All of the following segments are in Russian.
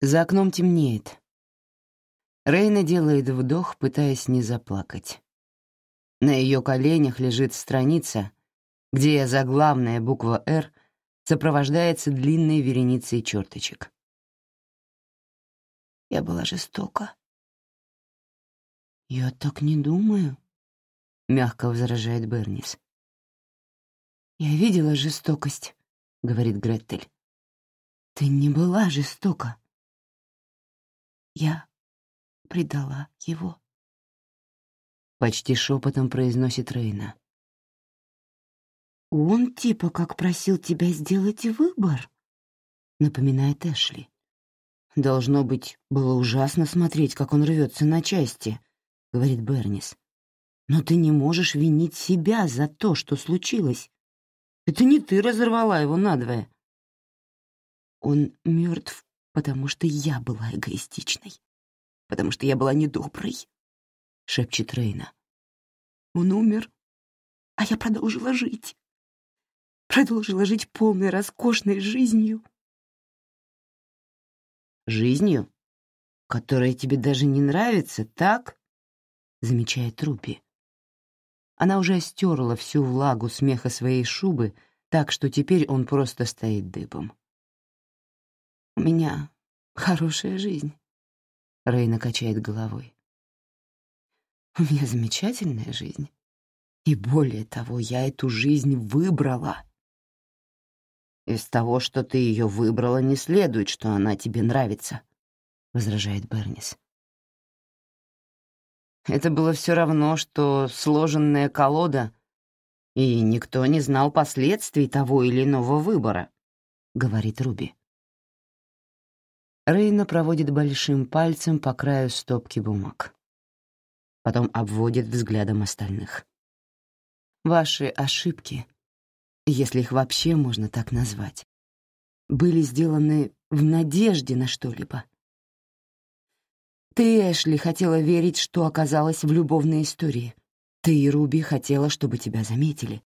За окном темнеет. Рейна делает вдох, пытаясь не заплакать. На ее коленях лежит страница, где заглавная буква «Р» сопровождается длинной вереницей черточек. Я была жестока. «Я так не думаю», — мягко возражает Бернис. «Я видела жестокость», — говорит Гретель. «Ты не была жестока. Я предала его». Почти шепотом произносит Рейна. «Он типа как просил тебя сделать выбор», — напоминает Эшли. «Должно быть, было ужасно смотреть, как он рвется на части», — говорит Бернис. «Но ты не можешь винить себя за то, что случилось. Это не ты разорвала его надвое». «Он мертв, потому что я была эгоистичной, потому что я была недоброй», — шепчет Рейна. «Он умер, а я продолжила жить» продолжила жить полной, роскошной жизнью. «Жизнью, которая тебе даже не нравится, так?» — замечает Рупи. Она уже стерла всю влагу смеха своей шубы, так что теперь он просто стоит дыбом. «У меня хорошая жизнь», — Рейна качает головой. «У меня замечательная жизнь. И более того, я эту жизнь выбрала. «Из того, что ты ее выбрала, не следует, что она тебе нравится», — возражает Бернис. Это было все равно, что сложенная колода, и никто не знал последствий того или иного выбора, — говорит Руби. Рейна проводит большим пальцем по краю стопки бумаг. Потом обводит взглядом остальных. Ваши ошибки если их вообще можно так назвать, были сделаны в надежде на что-либо. Ты, Эшли, хотела верить, что оказалась в любовной истории. Ты и Руби хотела, чтобы тебя заметили.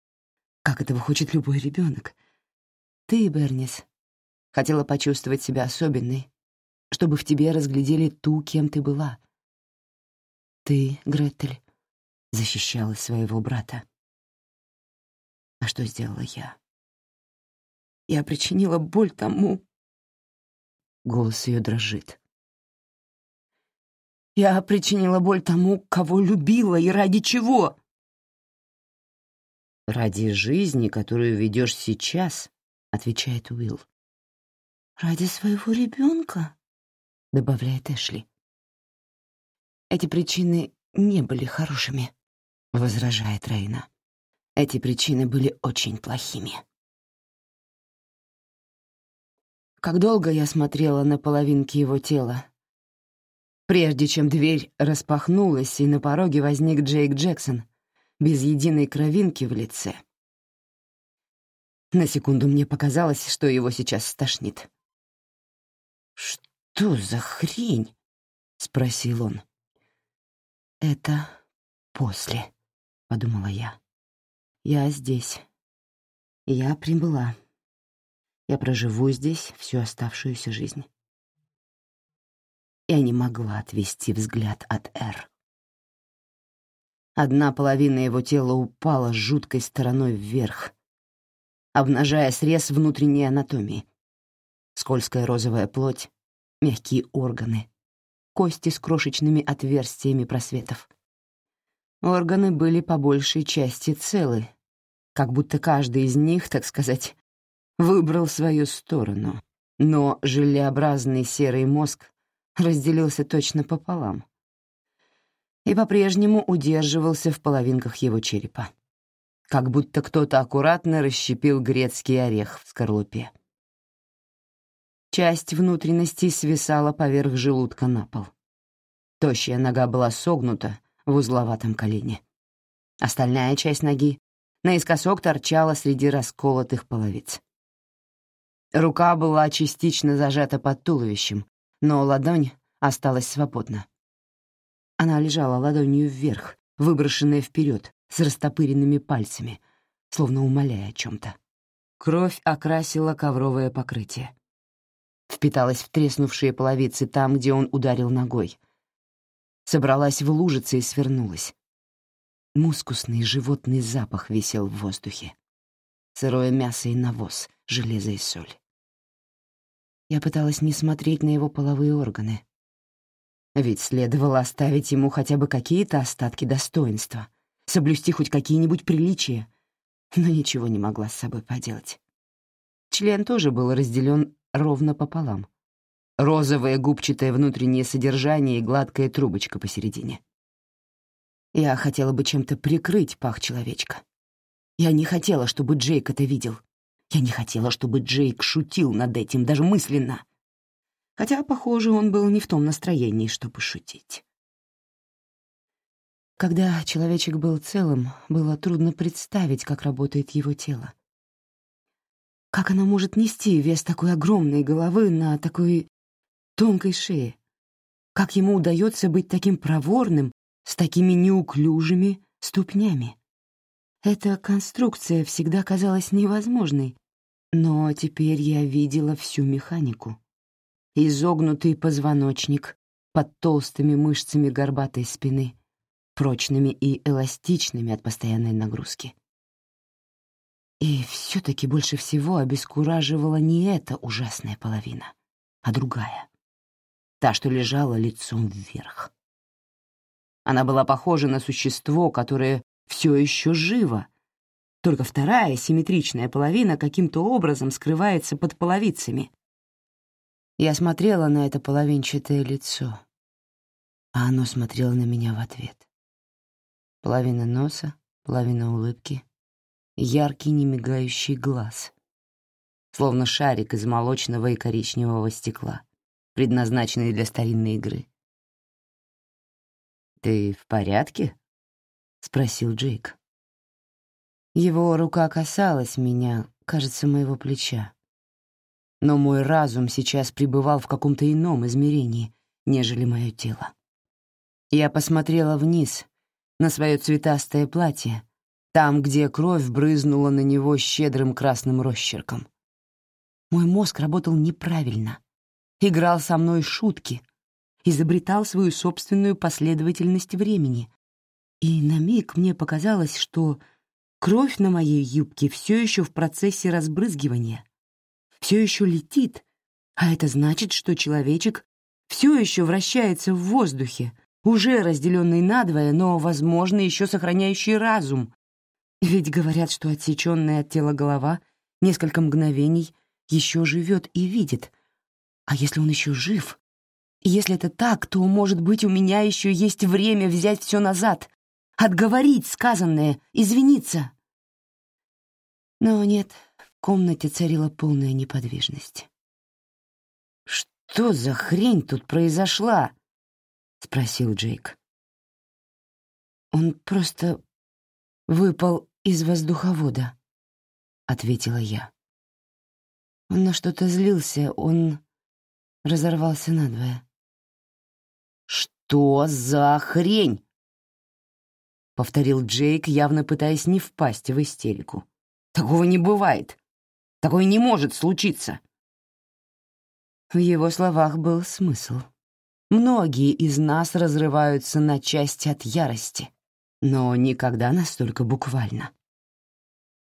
Как этого хочет любой ребенок. Ты, Бернис, хотела почувствовать себя особенной, чтобы в тебе разглядели ту, кем ты была. Ты, Гретель, защищала своего брата. А что сделала я? Я причинила боль тому... Голос ее дрожит. Я причинила боль тому, кого любила и ради чего? «Ради жизни, которую ведешь сейчас», — отвечает Уилл. «Ради своего ребенка», — добавляет Эшли. «Эти причины не были хорошими», — возражает Рейна. Эти причины были очень плохими. Как долго я смотрела на половинки его тела, прежде чем дверь распахнулась, и на пороге возник Джейк Джексон, без единой кровинки в лице. На секунду мне показалось, что его сейчас стошнит. «Что за хрень?» — спросил он. «Это после», — подумала я. Я здесь. Я прибыла. Я проживу здесь всю оставшуюся жизнь. Я не могла отвести взгляд от Эр. Одна половина его тела упала жуткой стороной вверх, обнажая срез внутренней анатомии. Скользкая розовая плоть, мягкие органы, кости с крошечными отверстиями просветов — Органы были по большей части целы, как будто каждый из них, так сказать, выбрал свою сторону. Но желеобразный серый мозг разделился точно пополам и по-прежнему удерживался в половинках его черепа, как будто кто-то аккуратно расщепил грецкий орех в скорлупе. Часть внутренности свисала поверх желудка на пол. Тощая нога была согнута, в узловатом колене. Остальная часть ноги наискосок торчала среди расколотых половиц. Рука была частично зажата под туловищем, но ладонь осталась свободна. Она лежала ладонью вверх, выброшенная вперед, с растопыренными пальцами, словно умоляя о чем-то. Кровь окрасила ковровое покрытие. Впиталась в треснувшие половицы там, где он ударил ногой. Собралась в лужицы и свернулась. Мускусный животный запах висел в воздухе. Сырое мясо и навоз, железо и соль. Я пыталась не смотреть на его половые органы. Ведь следовало оставить ему хотя бы какие-то остатки достоинства, соблюсти хоть какие-нибудь приличия, но ничего не могла с собой поделать. Член тоже был разделен ровно пополам. Розовое губчатое внутреннее содержание и гладкая трубочка посередине. Я хотела бы чем-то прикрыть пах человечка. Я не хотела, чтобы Джейк это видел. Я не хотела, чтобы Джейк шутил над этим, даже мысленно. Хотя, похоже, он был не в том настроении, чтобы шутить. Когда человечек был целым, было трудно представить, как работает его тело. Как оно может нести вес такой огромной головы на такой тонкой шее? Как ему удается быть таким проворным, с такими неуклюжими ступнями? Эта конструкция всегда казалась невозможной, но теперь я видела всю механику. Изогнутый позвоночник под толстыми мышцами горбатой спины, прочными и эластичными от постоянной нагрузки. И все-таки больше всего обескураживала не эта ужасная половина, а другая. Та, что лежала лицом вверх. Она была похожа на существо, которое все еще живо, только вторая, симметричная половина каким-то образом скрывается под половицами. Я смотрела на это половинчатое лицо, а оно смотрело на меня в ответ. Половина носа, половина улыбки, яркий немигающий глаз, словно шарик из молочного и коричневого стекла, предназначенный для старинной игры. «Ты в порядке?» — спросил Джейк. Его рука касалась меня, кажется, моего плеча. Но мой разум сейчас пребывал в каком-то ином измерении, нежели мое тело. Я посмотрела вниз, на свое цветастое платье, там, где кровь брызнула на него щедрым красным росчерком. Мой мозг работал неправильно, играл со мной шутки, изобретал свою собственную последовательность времени. И на миг мне показалось, что Кровь на моей юбке все еще в процессе разбрызгивания. Все еще летит, а это значит, что человечек все еще вращается в воздухе, уже разделенный надвое, но, возможно, еще сохраняющий разум. Ведь говорят, что отсеченная от тела голова несколько мгновений еще живет и видит. А если он еще жив? Если это так, то, может быть, у меня еще есть время взять все назад, отговорить сказанное, извиниться. Но нет, в комнате царила полная неподвижность. «Что за хрень тут произошла?» — спросил Джейк. «Он просто выпал из воздуховода», — ответила я. Он на что-то злился, он разорвался надвое. «Что за хрень?» — повторил Джейк, явно пытаясь не впасть в истерику. Такого не бывает. Такое не может случиться. В его словах был смысл. Многие из нас разрываются на части от ярости, но никогда настолько буквально.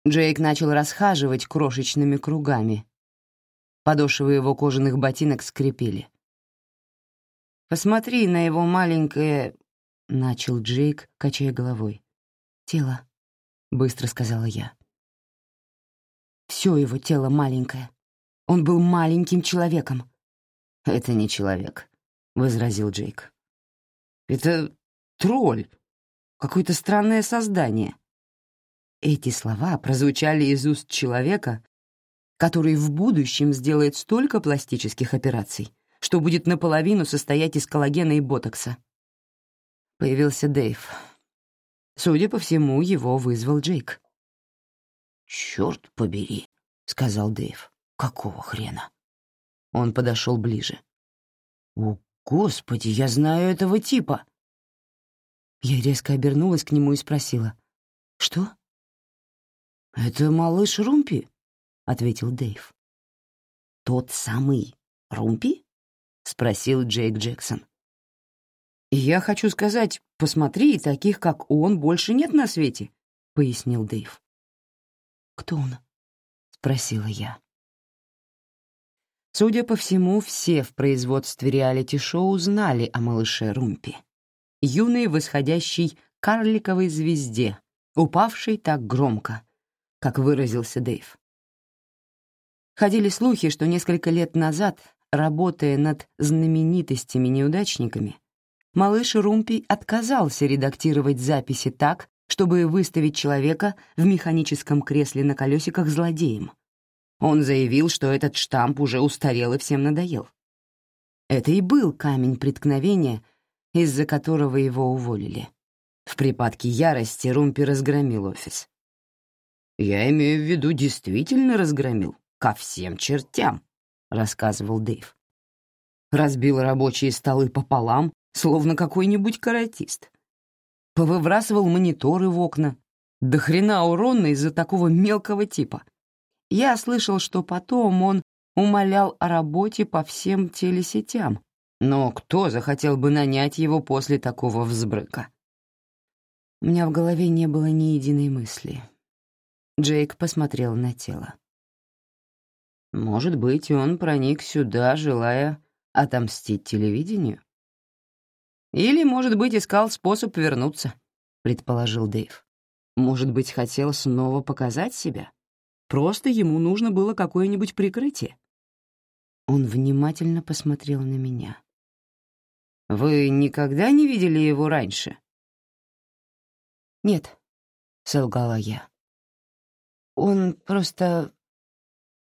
Джейк начал расхаживать крошечными кругами. Подошвы его кожаных ботинок скрипели. «Посмотри на его маленькое...» — начал Джейк, качая головой. «Тело», — быстро сказала я. Все его тело маленькое. Он был маленьким человеком. «Это не человек», — возразил Джейк. «Это тролль, какое-то странное создание». Эти слова прозвучали из уст человека, который в будущем сделает столько пластических операций, что будет наполовину состоять из коллагена и ботокса. Появился Дэйв. Судя по всему, его вызвал Джейк. «Черт побери», — сказал Дэйв. «Какого хрена?» Он подошел ближе. «О, господи, я знаю этого типа!» Я резко обернулась к нему и спросила. «Что?» «Это малыш Румпи», — ответил Дэйв. «Тот самый, Румпи?» — спросил Джейк Джексон. «Я хочу сказать, посмотри, таких, как он, больше нет на свете», — пояснил Дэйв. «Кто он?» — спросила я. Судя по всему, все в производстве реалити-шоу знали о малыше Румпи, юной восходящей карликовой звезде, упавшей так громко, как выразился Дэйв. Ходили слухи, что несколько лет назад, работая над знаменитостями-неудачниками, малыш Румпи отказался редактировать записи так, чтобы выставить человека в механическом кресле на колесиках злодеем. Он заявил, что этот штамп уже устарел и всем надоел. Это и был камень преткновения, из-за которого его уволили. В припадке ярости Румпи разгромил офис. «Я имею в виду, действительно разгромил», ко всем чертям», — рассказывал Дэйв. Разбил рабочие столы пополам, словно какой-нибудь каратист. Повыбрасывал мониторы в окна. До хрена урона из-за такого мелкого типа. Я слышал, что потом он умолял о работе по всем телесетям. Но кто захотел бы нанять его после такого взбрыка? У меня в голове не было ни единой мысли. Джейк посмотрел на тело. Может быть, он проник сюда, желая отомстить телевидению? Или, может быть, искал способ вернуться, предположил Дэйв. Может быть, хотел снова показать себя? Просто ему нужно было какое-нибудь прикрытие. Он внимательно посмотрел на меня. «Вы никогда не видели его раньше?» «Нет», — солгала я. «Он просто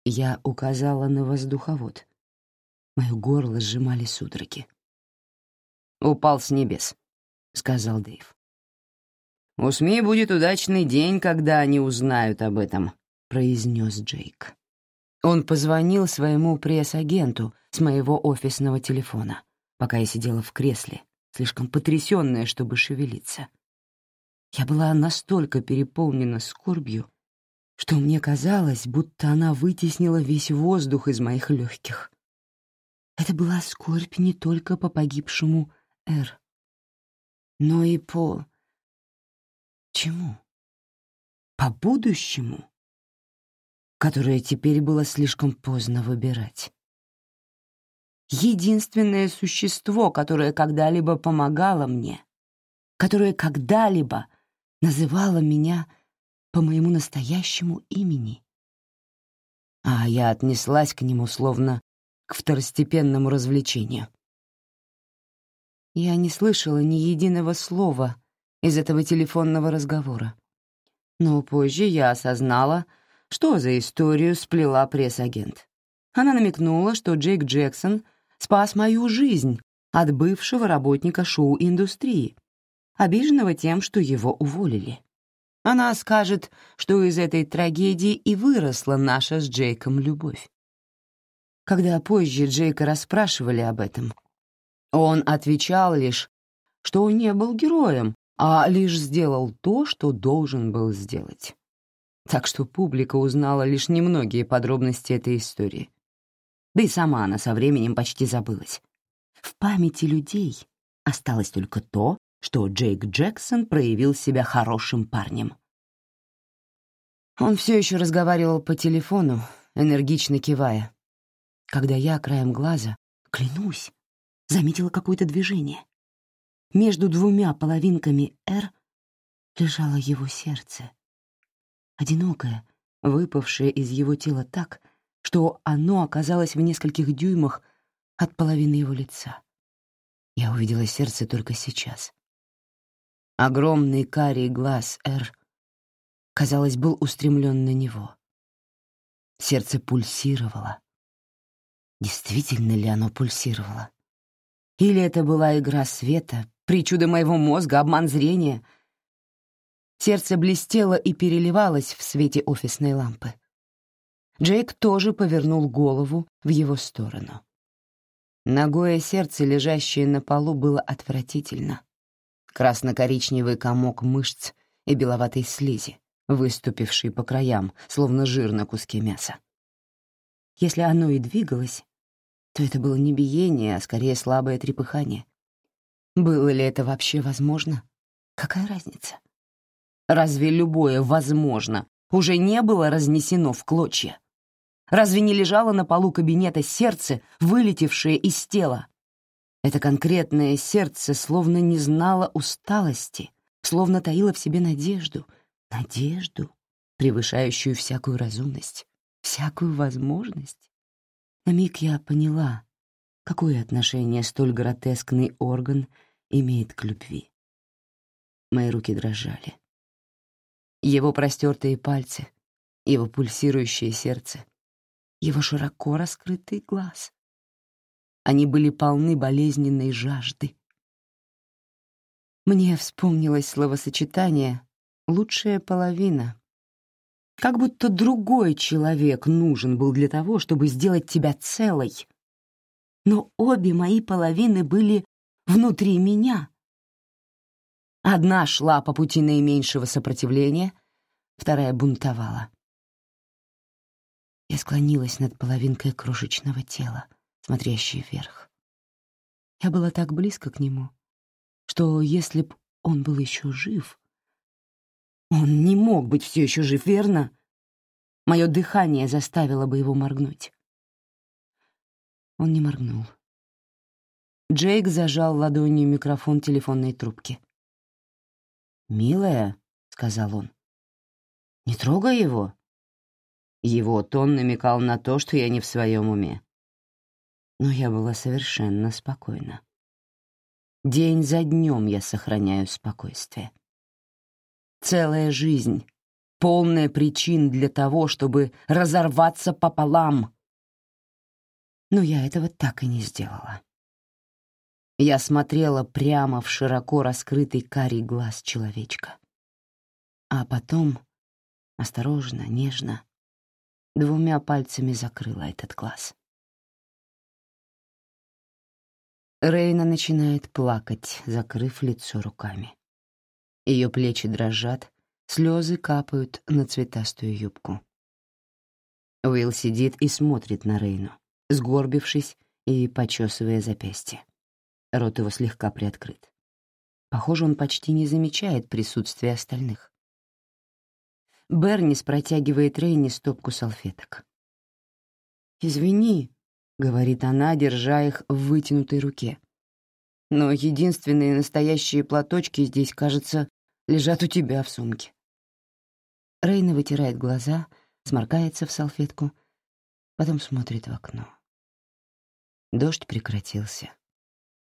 я указала на воздуховод. Мое горло сжимали судороги. «Упал с небес», — сказал Дэйв. «У СМИ будет удачный день, когда они узнают об этом», — произнес Джейк. Он позвонил своему пресс-агенту с моего офисного телефона, пока я сидела в кресле, слишком потрясённая, чтобы шевелиться. Я была настолько переполнена скорбью, что мне казалось, будто она вытеснила весь воздух из моих легких. Это была скорбь не только по погибшему Эр, но и по... чему? По будущему, которое теперь было слишком поздно выбирать. Единственное существо, которое когда-либо помогало мне, которое когда-либо называло меня по моему настоящему имени. А я отнеслась к нему словно к второстепенному развлечению. Я не слышала ни единого слова из этого телефонного разговора. Но позже я осознала, что за историю сплела пресс-агент. Она намекнула, что Джейк Джексон спас мою жизнь от бывшего работника шоу-индустрии, обиженного тем, что его уволили. Она скажет, что из этой трагедии и выросла наша с Джейком любовь. Когда позже Джейка расспрашивали об этом, он отвечал лишь, что он не был героем, а лишь сделал то, что должен был сделать. Так что публика узнала лишь немногие подробности этой истории. Да и сама она со временем почти забылась. В памяти людей осталось только то, что Джейк Джексон проявил себя хорошим парнем. Он все еще разговаривал по телефону, энергично кивая. Когда я краем глаза, клянусь, заметила какое-то движение. Между двумя половинками «Р» лежало его сердце. Одинокое, выпавшее из его тела так, что оно оказалось в нескольких дюймах от половины его лица. Я увидела сердце только сейчас. Огромный карий глаз Р, казалось, был устремлен на него. Сердце пульсировало. Действительно ли оно пульсировало? Или это была игра света, причуда моего мозга, обман зрения? Сердце блестело и переливалось в свете офисной лампы. Джейк тоже повернул голову в его сторону. Ногое сердце, лежащее на полу, было отвратительно красно-коричневый комок мышц и беловатой слизи, выступивший по краям, словно жир на куске мяса. Если оно и двигалось, то это было не биение, а скорее слабое трепыхание. Было ли это вообще возможно? Какая разница? Разве любое «возможно» уже не было разнесено в клочья? Разве не лежало на полу кабинета сердце, вылетевшее из тела? Это конкретное сердце словно не знало усталости, словно таило в себе надежду, надежду, превышающую всякую разумность, всякую возможность. На миг я поняла, какое отношение столь гротескный орган имеет к любви. Мои руки дрожали. Его простертые пальцы, его пульсирующее сердце, его широко раскрытый глаз. Они были полны болезненной жажды. Мне вспомнилось словосочетание «лучшая половина», как будто другой человек нужен был для того, чтобы сделать тебя целой. Но обе мои половины были внутри меня. Одна шла по пути наименьшего сопротивления, вторая бунтовала. Я склонилась над половинкой крошечного тела, смотрящей вверх. Я была так близко к нему, что если б он был еще жив, он не мог быть все еще жив, верно? Мое дыхание заставило бы его моргнуть. Он не моргнул. Джейк зажал ладонью микрофон телефонной трубки. «Милая», — сказал он, — «не трогай его». Его тон намекал на то, что я не в своем уме. Но я была совершенно спокойна. День за днем я сохраняю спокойствие. Целая жизнь, полная причин для того, чтобы разорваться пополам. Но я этого так и не сделала. Я смотрела прямо в широко раскрытый карий глаз человечка. А потом, осторожно, нежно, двумя пальцами закрыла этот глаз. Рейна начинает плакать, закрыв лицо руками. Ее плечи дрожат, слезы капают на цветастую юбку. Уилл сидит и смотрит на Рейну, сгорбившись и почесывая запястье. Рот его слегка приоткрыт. Похоже, он почти не замечает присутствия остальных. Бернис протягивает Рейне стопку салфеток. «Извини», — говорит она, держа их в вытянутой руке. «Но единственные настоящие платочки здесь, кажется, лежат у тебя в сумке». Рейна вытирает глаза, сморкается в салфетку, потом смотрит в окно. Дождь прекратился.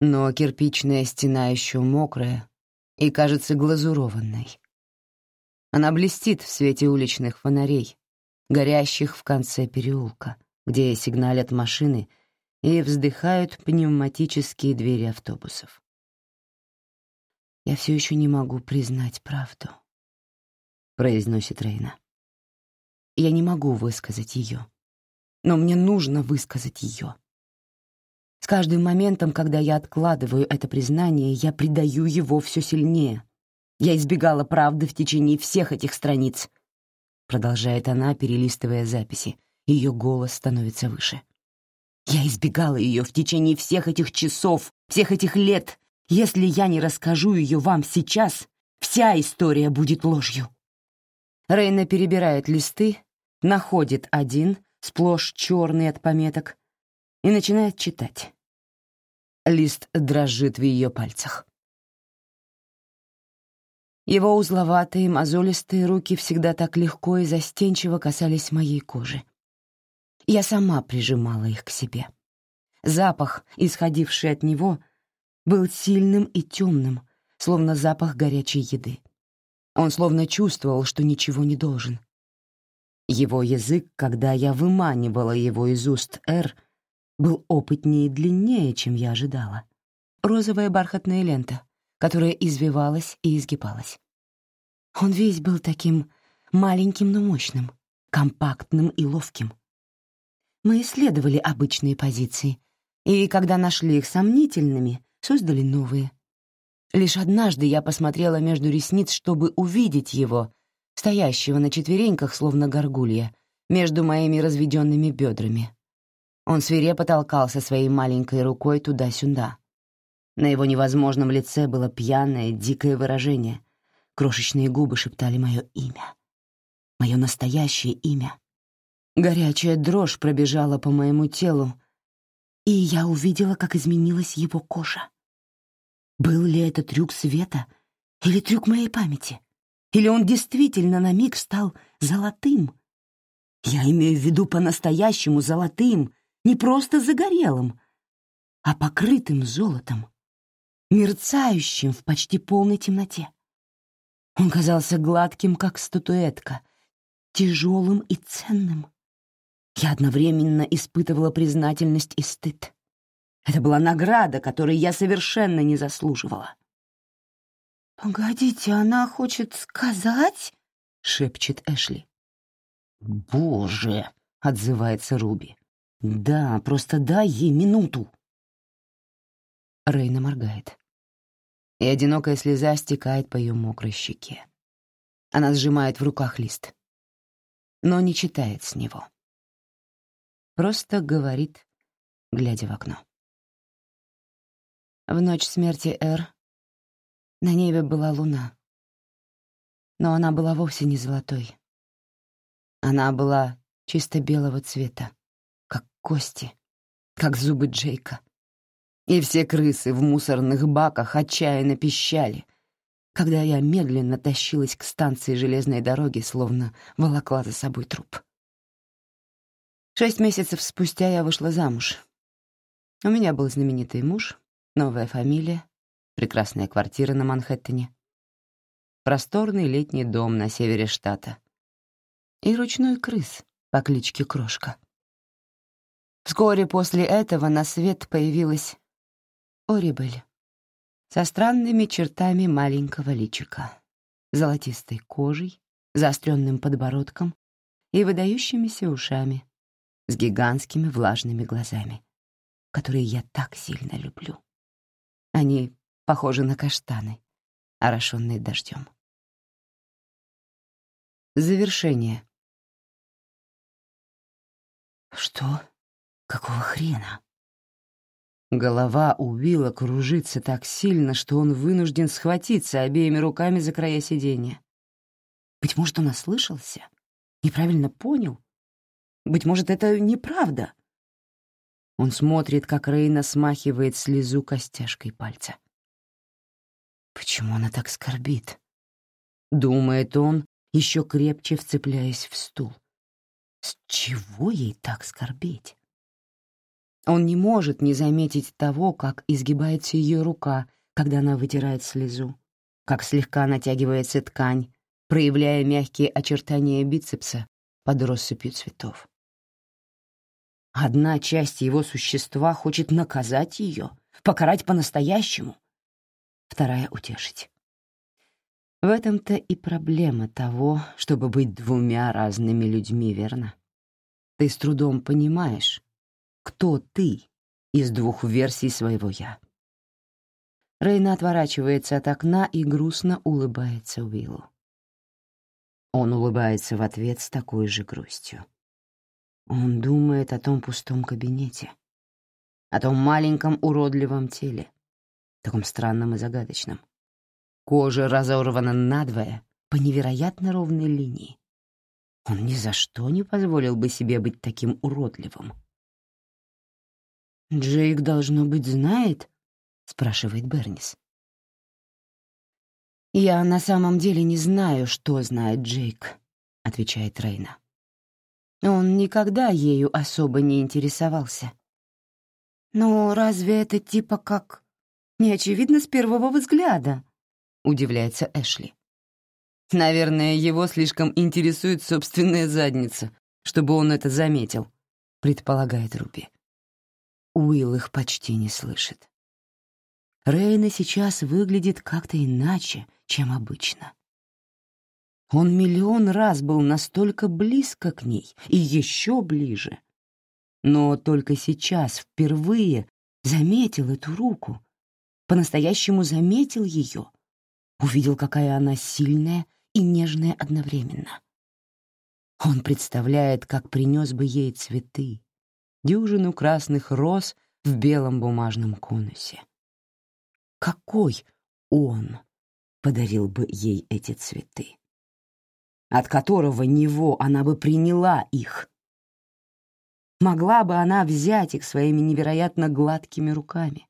Но кирпичная стена еще мокрая и кажется глазурованной. Она блестит в свете уличных фонарей, горящих в конце переулка, где сигналят машины и вздыхают пневматические двери автобусов я все еще не могу признать правду», — произносит Рейна. «Я не могу высказать ее, но мне нужно высказать ее. С каждым моментом, когда я откладываю это признание, я предаю его все сильнее. Я избегала правды в течение всех этих страниц», — продолжает она, перелистывая записи. Ее голос становится выше. «Я избегала ее в течение всех этих часов, всех этих лет, если я не расскажу ее вам сейчас, вся история будет ложью. Рейна перебирает листы, находит один, сплошь черный от пометок, и начинает читать. Лист дрожит в ее пальцах. Его узловатые, мозолистые руки всегда так легко и застенчиво касались моей кожи. Я сама прижимала их к себе. Запах, исходивший от него, был сильным и темным, словно запах горячей еды. Он словно чувствовал, что ничего не должен. Его язык, когда я выманивала его из уст «Р», был опытнее и длиннее, чем я ожидала. Розовая бархатная лента, которая извивалась и изгибалась. Он весь был таким маленьким, но мощным, компактным и ловким. Мы исследовали обычные позиции, и когда нашли их сомнительными, создали новые. Лишь однажды я посмотрела между ресниц, чтобы увидеть его, стоящего на четвереньках, словно горгулья, между моими разведенными бедрами. Он свирепо толкался своей маленькой рукой туда-сюда. На его невозможном лице было пьяное, дикое выражение. Крошечные губы шептали мое имя. Мое настоящее имя. Горячая дрожь пробежала по моему телу, и я увидела, как изменилась его кожа. Был ли это трюк света или трюк моей памяти? Или он действительно на миг стал золотым? Я имею в виду по-настоящему золотым, не просто загорелым, а покрытым золотом мерцающим в почти полной темноте. Он казался гладким, как статуэтка, тяжелым и ценным. Я одновременно испытывала признательность и стыд. Это была награда, которой я совершенно не заслуживала. «Погодите, она хочет сказать?» — шепчет Эшли. «Боже!» — отзывается Руби. «Да, просто дай ей минуту». Рейна моргает и одинокая слеза стекает по ее мокрой щеке. Она сжимает в руках лист, но не читает с него. Просто говорит, глядя в окно. В ночь смерти Эр на небе была луна, но она была вовсе не золотой. Она была чисто белого цвета, как кости, как зубы Джейка и все крысы в мусорных баках отчаянно пищали, когда я медленно тащилась к станции железной дороги, словно волокла за собой труп. Шесть месяцев спустя я вышла замуж. У меня был знаменитый муж, новая фамилия, прекрасная квартира на Манхэттене, просторный летний дом на севере штата и ручной крыс по кличке Крошка. Вскоре после этого на свет появилась Орибель, со странными чертами маленького личика, золотистой кожей, заостренным подбородком и выдающимися ушами, с гигантскими влажными глазами, которые я так сильно люблю. Они похожи на каштаны, орошенные дождем. Завершение. Что? Какого хрена? Голова у Уилла кружится так сильно, что он вынужден схватиться обеими руками за края сиденья. Быть может, он ослышался? Неправильно понял? Быть может, это неправда? Он смотрит, как Рейна смахивает слезу костяшкой пальца. Почему она так скорбит? Думает он, еще крепче вцепляясь в стул. С чего ей так скорбеть? Он не может не заметить того, как изгибается ее рука, когда она вытирает слезу, как слегка натягивается ткань, проявляя мягкие очертания бицепса под россыпью цветов. Одна часть его существа хочет наказать ее, покарать по-настоящему, вторая — утешить. В этом-то и проблема того, чтобы быть двумя разными людьми, верно? Ты с трудом понимаешь, кто ты из двух версий своего «я». Рейна отворачивается от окна и грустно улыбается Уиллу. Он улыбается в ответ с такой же грустью. Он думает о том пустом кабинете, о том маленьком уродливом теле, таком странном и загадочном. Кожа разорвана надвое по невероятно ровной линии. Он ни за что не позволил бы себе быть таким уродливым. «Джейк, должно быть, знает?» — спрашивает Бернис. «Я на самом деле не знаю, что знает Джейк», — отвечает Рейна. «Он никогда ею особо не интересовался». «Но разве это типа как... не очевидно с первого взгляда?» — удивляется Эшли. «Наверное, его слишком интересует собственная задница, чтобы он это заметил», — предполагает Руби. Уилл их почти не слышит. Рейна сейчас выглядит как-то иначе, чем обычно. Он миллион раз был настолько близко к ней и еще ближе. Но только сейчас впервые заметил эту руку, по-настоящему заметил ее, увидел, какая она сильная и нежная одновременно. Он представляет, как принес бы ей цветы, дюжину красных роз в белом бумажном конусе. Какой он подарил бы ей эти цветы? От которого него она бы приняла их. Могла бы она взять их своими невероятно гладкими руками,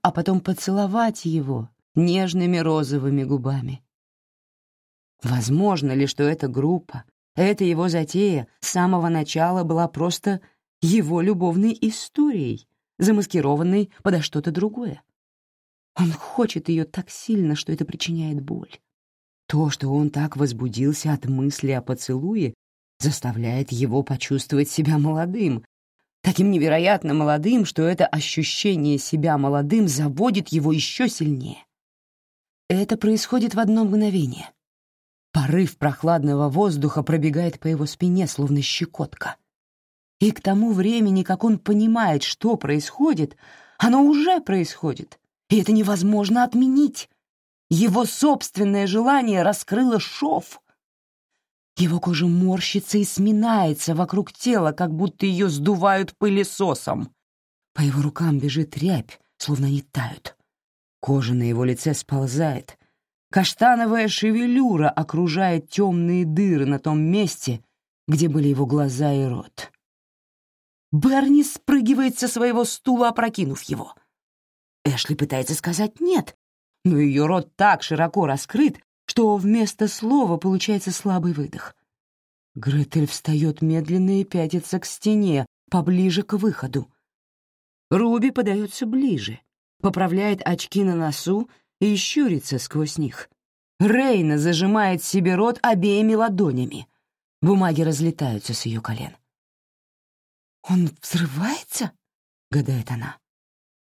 а потом поцеловать его нежными розовыми губами. Возможно ли, что эта группа, эта его затея с самого начала была просто его любовной историей, замаскированной подо что-то другое? Он хочет ее так сильно, что это причиняет боль. То, что он так возбудился от мысли о поцелуе, заставляет его почувствовать себя молодым, таким невероятно молодым, что это ощущение себя молодым заводит его еще сильнее. Это происходит в одно мгновение. Порыв прохладного воздуха пробегает по его спине, словно щекотка. И к тому времени, как он понимает, что происходит, оно уже происходит, и это невозможно отменить. Его собственное желание раскрыло шов. Его кожа морщится и сминается вокруг тела, как будто ее сдувают пылесосом. По его рукам бежит рябь, словно они тают. Кожа на его лице сползает. Каштановая шевелюра окружает темные дыры на том месте, где были его глаза и рот. Берни спрыгивает со своего стула, опрокинув его. Эшли пытается сказать «нет», но ее рот так широко раскрыт, что вместо слова получается слабый выдох. Гретель встает медленно и пятится к стене, поближе к выходу. Руби подается ближе поправляет очки на носу и щурится сквозь них. Рейна зажимает себе рот обеими ладонями. Бумаги разлетаются с ее колен. «Он взрывается?» — гадает она.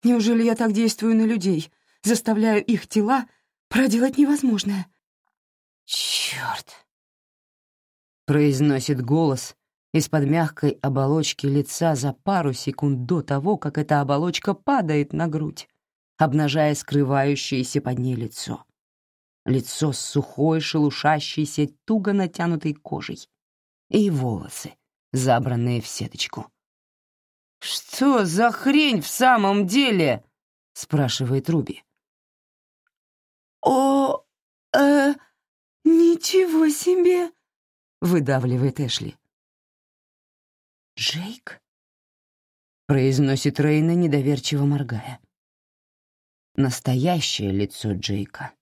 «Неужели я так действую на людей, заставляю их тела проделать невозможное?» «Черт!» — произносит голос из-под мягкой оболочки лица за пару секунд до того, как эта оболочка падает на грудь обнажая скрывающееся под ней лицо. Лицо с сухой, шелушащейся, туго натянутой кожей. И волосы, забранные в сеточку. «Что за хрень в самом деле?» — спрашивает Руби. «О, э, ничего себе!» — выдавливает Эшли. «Джейк?» — произносит Рейна, недоверчиво моргая настоящее лицо Джейка.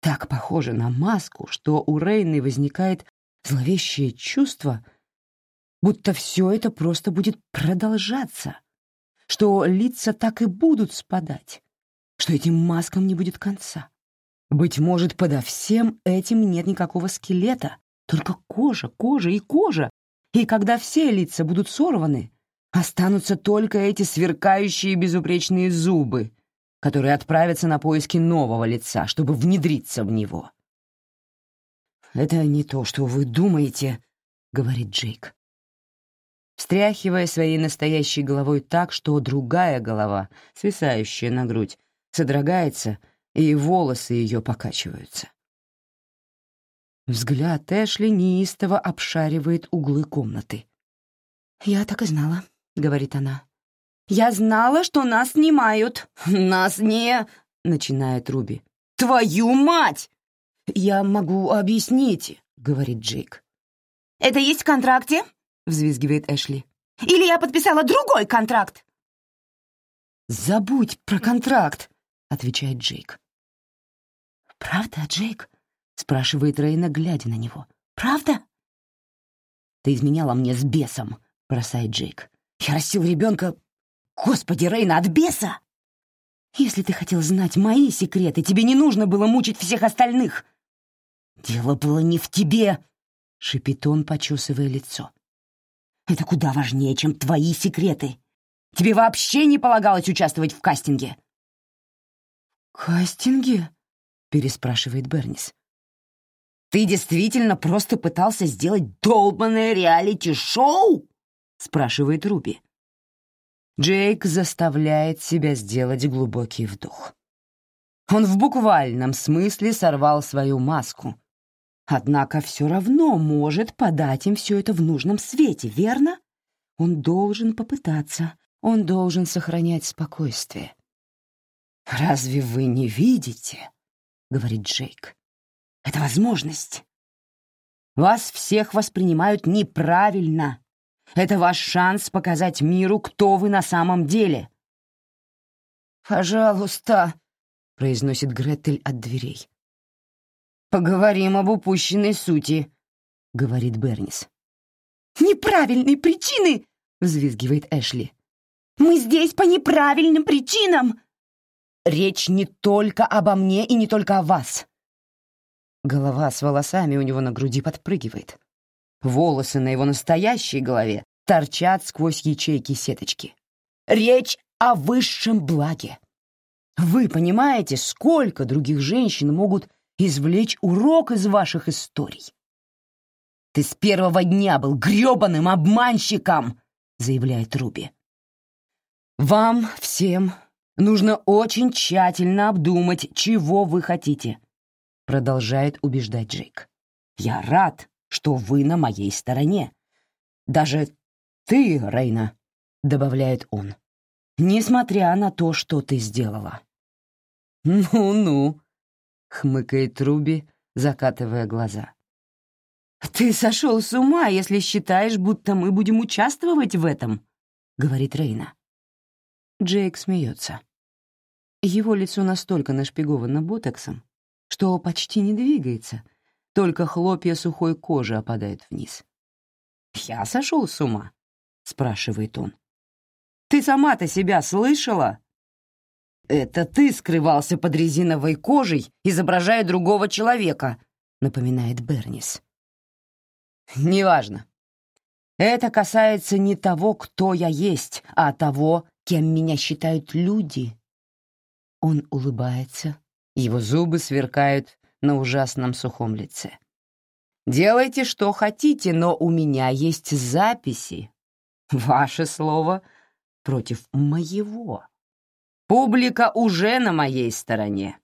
Так похоже на маску, что у Рейны возникает зловещее чувство, будто все это просто будет продолжаться, что лица так и будут спадать, что этим маскам не будет конца. Быть может, подо всем этим нет никакого скелета, только кожа, кожа и кожа, и когда все лица будут сорваны, останутся только эти сверкающие безупречные зубы, которые отправятся на поиски нового лица, чтобы внедриться в него. «Это не то, что вы думаете», — говорит Джейк. Встряхивая своей настоящей головой так, что другая голова, свисающая на грудь, содрогается, и волосы ее покачиваются. Взгляд Эшли неистово обшаривает углы комнаты. «Я так и знала», — говорит она. «Я знала, что нас снимают». «Нас не...» — начинает Руби. «Твою мать!» «Я могу объяснить», — говорит Джейк. «Это есть в контракте?» — взвизгивает Эшли. «Или я подписала другой контракт?» «Забудь про контракт», — отвечает Джейк. «Правда, Джейк?» — спрашивает Рейна, глядя на него. «Правда?» «Ты изменяла мне с бесом», — бросает Джейк. «Я растил ребенка Господи, Рейна, от беса! Если ты хотел знать мои секреты, тебе не нужно было мучить всех остальных. Дело было не в тебе, — шипит он, почесывая лицо. Это куда важнее, чем твои секреты. Тебе вообще не полагалось участвовать в кастинге. «Кастинге?» — переспрашивает Бернис. «Ты действительно просто пытался сделать долбанное реалити-шоу?» — спрашивает Руби. Джейк заставляет себя сделать глубокий вдох. Он в буквальном смысле сорвал свою маску. Однако все равно может подать им все это в нужном свете, верно? Он должен попытаться, он должен сохранять спокойствие. «Разве вы не видите?» — говорит Джейк. «Это возможность. Вас всех воспринимают неправильно. Это ваш шанс показать миру, кто вы на самом деле». «Пожалуйста», — произносит Гретель от дверей. «Поговорим об упущенной сути», — говорит Бернис. «Неправильные причины!» — взвизгивает Эшли. «Мы здесь по неправильным причинам!» «Речь не только обо мне и не только о вас!» Голова с волосами у него на груди подпрыгивает. Волосы на его настоящей голове торчат сквозь ячейки сеточки. «Речь о высшем благе!» Вы понимаете, сколько других женщин могут извлечь урок из ваших историй? Ты с первого дня был грёбаным обманщиком, заявляет Руби. Вам всем нужно очень тщательно обдумать, чего вы хотите, продолжает убеждать Джейк. Я рад, что вы на моей стороне. Даже ты, Рейна, добавляет он, несмотря на то, что ты сделала. «Ну-ну», — хмыкает Руби, закатывая глаза. «Ты сошел с ума, если считаешь, будто мы будем участвовать в этом», — говорит Рейна. Джейк смеется. Его лицо настолько нашпиговано ботоксом, что почти не двигается, только хлопья сухой кожи опадают вниз. «Я сошел с ума?» — спрашивает он. «Ты сама-то себя слышала?» «Это ты скрывался под резиновой кожей, изображая другого человека», — напоминает Бернис. «Неважно. Это касается не того, кто я есть, а того, кем меня считают люди». Он улыбается, его зубы сверкают на ужасном сухом лице. «Делайте, что хотите, но у меня есть записи. Ваше слово против моего». Публика уже на моей стороне.